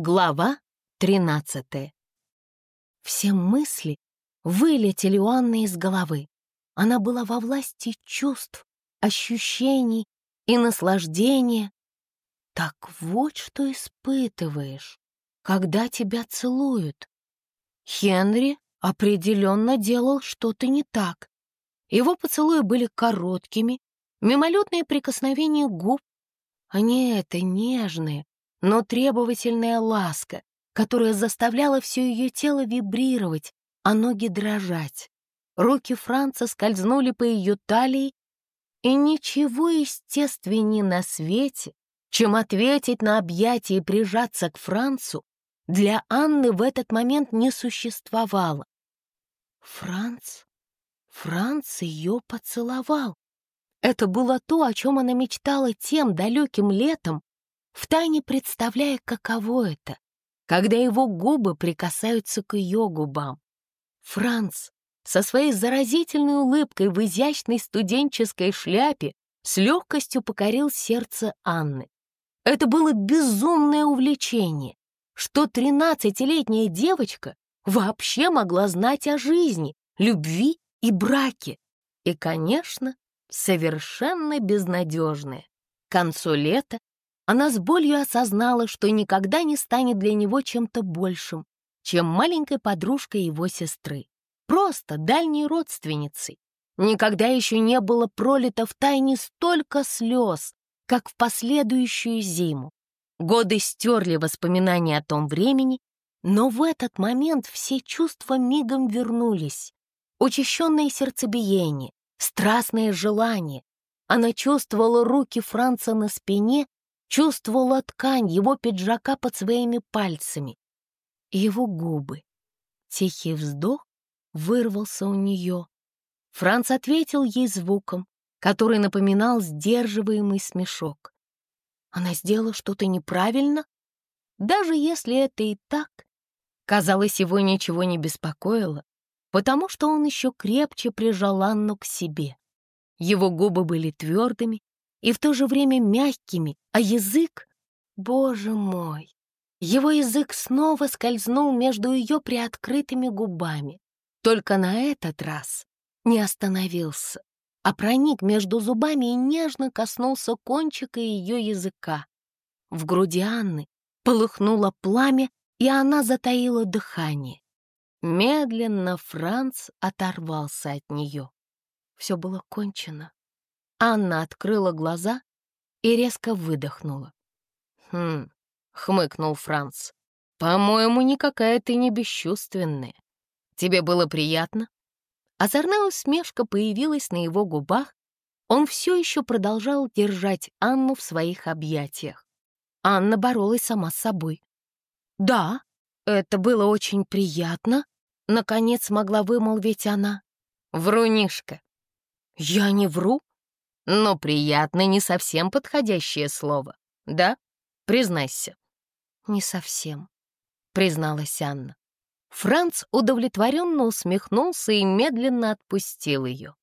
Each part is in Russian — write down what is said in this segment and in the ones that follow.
Глава тринадцатая. Все мысли вылетели у Анны из головы. Она была во власти чувств, ощущений и наслаждения. Так вот что испытываешь, когда тебя целуют. Хенри определенно делал что-то не так. Его поцелуи были короткими, мимолетные прикосновения губ, не это нежные, но требовательная ласка, которая заставляла все ее тело вибрировать, а ноги дрожать. Руки Франца скользнули по ее талии, и ничего естественнее на свете, чем ответить на объятие и прижаться к Францу, для Анны в этот момент не существовало. Франц? Франц ее поцеловал. Это было то, о чем она мечтала тем далеким летом, втайне представляя, каково это, когда его губы прикасаются к ее губам. Франц со своей заразительной улыбкой в изящной студенческой шляпе с легкостью покорил сердце Анны. Это было безумное увлечение, что тринадцатилетняя девочка вообще могла знать о жизни, любви и браке. И, конечно, совершенно безнадежное. К концу лета она с болью осознала, что никогда не станет для него чем-то большим, чем маленькой подружкой его сестры. Просто дальней родственницей. Никогда еще не было пролито в тайне столько слез, как в последующую зиму. Годы стерли воспоминания о том времени, но в этот момент все чувства мигом вернулись. Учащенное сердцебиение, страстное желание. Она чувствовала руки Франца на спине чувствовала ткань его пиджака под своими пальцами. Его губы. Тихий вздох вырвался у нее. Франц ответил ей звуком, который напоминал сдерживаемый смешок. Она сделала что-то неправильно? Даже если это и так, казалось, его ничего не беспокоило, потому что он еще крепче прижал Анну к себе. Его губы были твердыми, и в то же время мягкими, а язык, боже мой, его язык снова скользнул между ее приоткрытыми губами, только на этот раз не остановился, а проник между зубами и нежно коснулся кончика ее языка. В груди Анны полыхнуло пламя, и она затаила дыхание. Медленно Франц оторвался от нее. Все было кончено. Анна открыла глаза и резко выдохнула. «Хм», — хмыкнул Франц, — «по-моему, никакая ты не бесчувственная. Тебе было приятно?» Озорная усмешка появилась на его губах, он все еще продолжал держать Анну в своих объятиях. Анна боролась сама с собой. «Да, это было очень приятно», — наконец могла вымолвить она. «Врунишка». «Я не вру», но приятно не совсем подходящее слово, да? Признайся. Не совсем, призналась Анна. Франц удовлетворенно усмехнулся и медленно отпустил ее.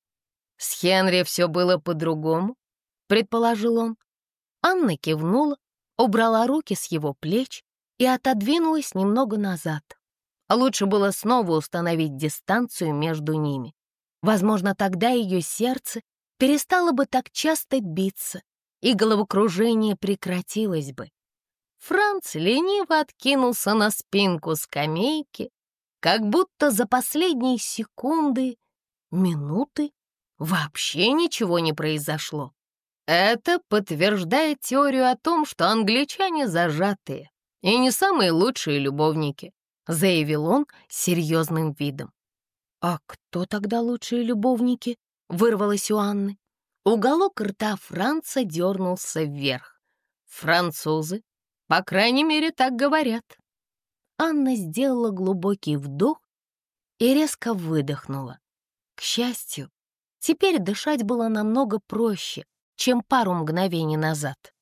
С Хенри все было по-другому, предположил он. Анна кивнула, убрала руки с его плеч и отодвинулась немного назад. Лучше было снова установить дистанцию между ними. Возможно, тогда ее сердце перестала бы так часто биться, и головокружение прекратилось бы. Франц лениво откинулся на спинку скамейки, как будто за последние секунды, минуты вообще ничего не произошло. Это подтверждает теорию о том, что англичане зажатые и не самые лучшие любовники, заявил он серьезным видом. А кто тогда лучшие любовники? Вырвалось у Анны. Уголок рта Франца дернулся вверх. Французы, по крайней мере, так говорят. Анна сделала глубокий вдох и резко выдохнула. К счастью, теперь дышать было намного проще, чем пару мгновений назад.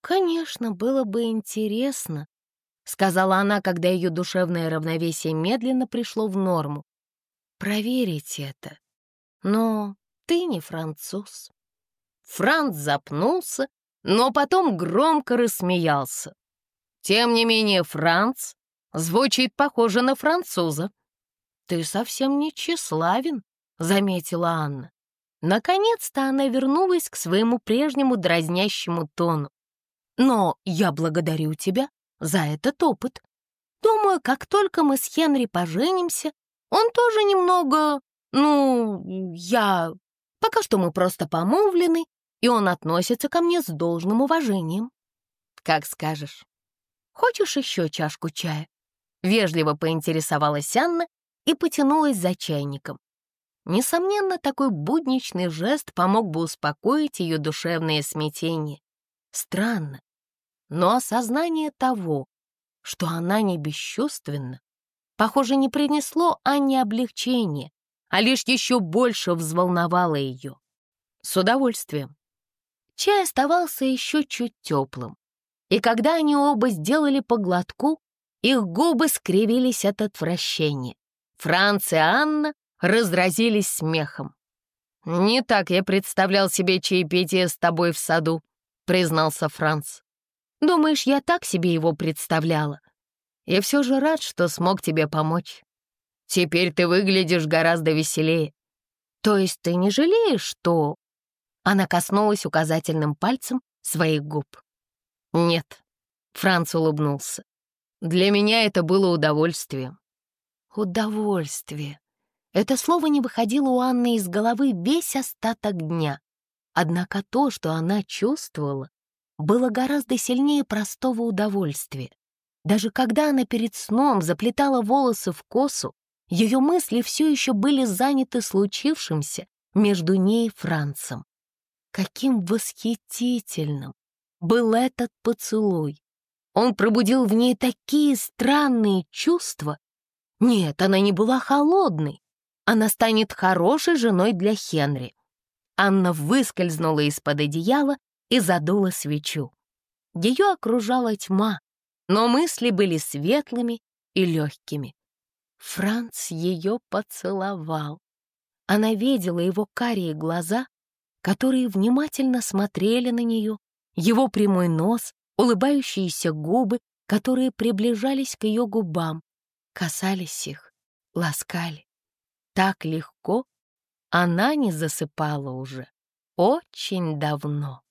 «Конечно, было бы интересно», — сказала она, когда ее душевное равновесие медленно пришло в норму. «Проверить это. Но ты не француз». Франц запнулся, но потом громко рассмеялся. Тем не менее, Франц звучит похоже на француза. Ты совсем не тщеславен, заметила Анна. Наконец-то она вернулась к своему прежнему дразнящему тону. Но я благодарю тебя за этот опыт. Думаю, как только мы с Хенри поженимся, он тоже немного... Ну, я... Пока что мы просто помолвлены, и он относится ко мне с должным уважением. Как скажешь. Хочешь еще чашку чая? Вежливо поинтересовалась Анна и потянулась за чайником. Несомненно, такой будничный жест помог бы успокоить ее душевное смятение. Странно, но осознание того, что она не бесчувственна, похоже, не принесло Анне облегчения, а лишь еще больше взволновало ее. С удовольствием. Чай оставался еще чуть теплым, и когда они оба сделали по глотку, их губы скривились от отвращения. Франц и Анна разразились смехом. «Не так я представлял себе чаепитие с тобой в саду», — признался Франц. «Думаешь, я так себе его представляла? Я все же рад, что смог тебе помочь. Теперь ты выглядишь гораздо веселее. То есть ты не жалеешь, что...» Она коснулась указательным пальцем своих губ. «Нет», — Франц улыбнулся. «Для меня это было удовольствием». «Удовольствие». Это слово не выходило у Анны из головы весь остаток дня. Однако то, что она чувствовала, было гораздо сильнее простого удовольствия. Даже когда она перед сном заплетала волосы в косу, ее мысли все еще были заняты случившимся между ней и Францем. Каким восхитительным был этот поцелуй! Он пробудил в ней такие странные чувства. Нет, она не была холодной. Она станет хорошей женой для Хенри. Анна выскользнула из-под одеяла и задула свечу. Ее окружала тьма, но мысли были светлыми и легкими. Франц ее поцеловал. Она видела его карие глаза, которые внимательно смотрели на нее, его прямой нос, улыбающиеся губы, которые приближались к ее губам, касались их, ласкали. Так легко она не засыпала уже очень давно.